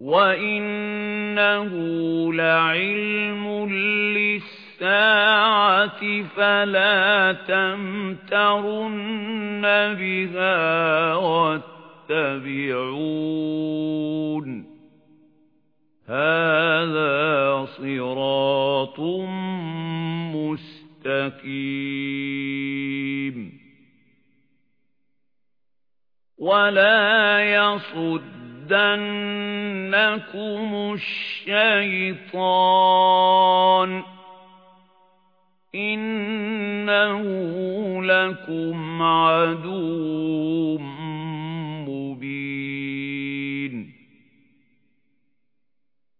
وَإِنَّهُ لَعِلْمٌ لِّلسَّاعَةِ فَلَا تَمْتَرُنَّ بِهَا وَاتَّبِعُونِ هَذَا صِرَاطٌ مُسْتَقِيمٌ وَلَا يَصُدَّنَّكُمُ الشَّيْطَانُ إِنَّهُ لَكُمْ عَدُوٌّ مُّبِينٌ.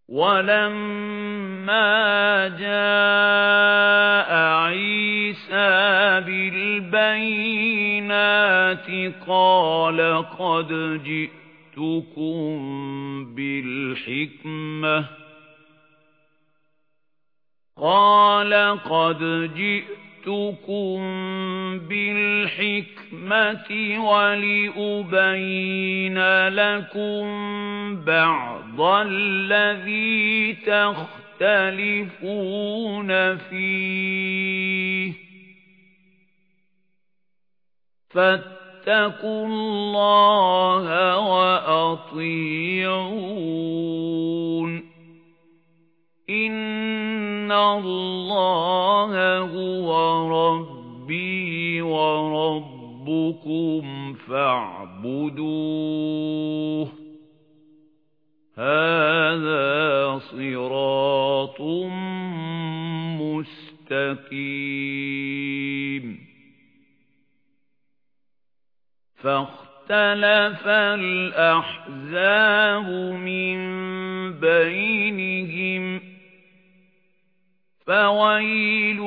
وَلَمَّا جَاءَ عِيسَى بِالْبَيِّنَاتِ قَالَ قَدْ جِئْتُكُم بِالْحِكْمَةِ قَالَ قَدْ جِئْتُكُم بِالْحِكْمَةِ وَلِأُبَيِّنَ لَكُم بَعْضَ الَّذِي تَخْتَلِفُونَ فِيهِ فَاتَّقُوا اللَّهَ وَأَطِيعُونِ. إِنَّ اللَّهَ هُوَ رَبِّي وَرَبُّكُمْ فَاعْبُدُوهُ. فَاخْتَلَفَ الْأَحْزَابُ مِنْ بَيْنِهِمْ فَوَيْلٌ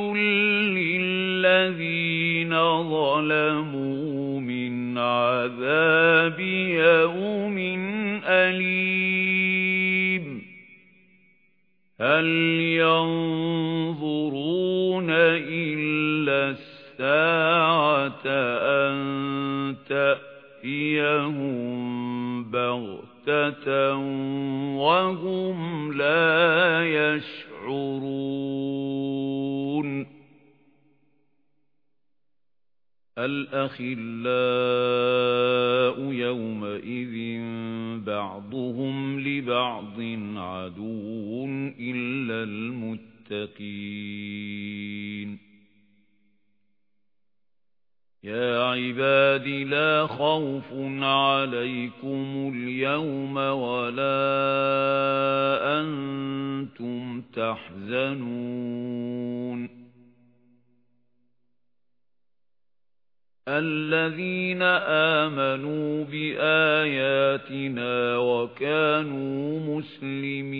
لِّلَّذِينَ ظَلَمُوا مِنْ عَذَابِ يَوْمٍ أَلِيمٍ هَلْ يَنظُرُونَ إِلَّا السَّاعَةَ أَن تَأْتِيَهُم بَغْتَةً وَهُمْ لَا يَشْعُرُونَ الْأَخِلَّاءُ يَوْمَئِذٍ بَعْضُهُمْ لِبَعْضٍ عَدُوٌّ إِلَّا الْمُتَّقِينَ يَا عِبَادِ لَا خَوْفٌ عَلَيْكُمُ الْيَوْمَ وَلَا أَنْتُمْ تَحْزَنُونَ الَّذِينَ آمَنُوا بِآيَاتِنَا وَكَانُوا مُسْلِمِينَ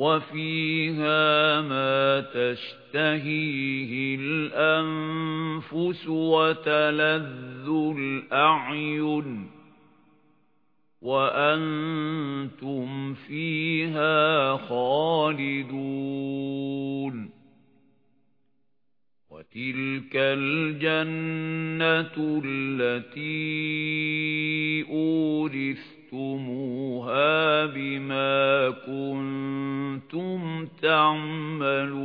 وَفِيهَا مَا تَشْتَهِيهِ الْأَنفُسُ وَتَلَذُّ الْأَعْيُنُ وَأَنْتُمْ فِيهَا خَالِدُونَ وَتِلْكَ الْجَنَّةُ الَّتِي أُورِثْتُمُوهَا بِمَا كُنتُمْ تَعْمَلُونَ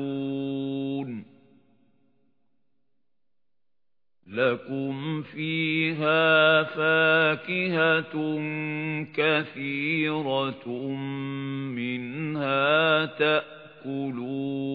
لَكُمْ فِيهَا فَاكِهَةٌ كَثِيرَةٌ مِنْهَا تَأْكُلُونَ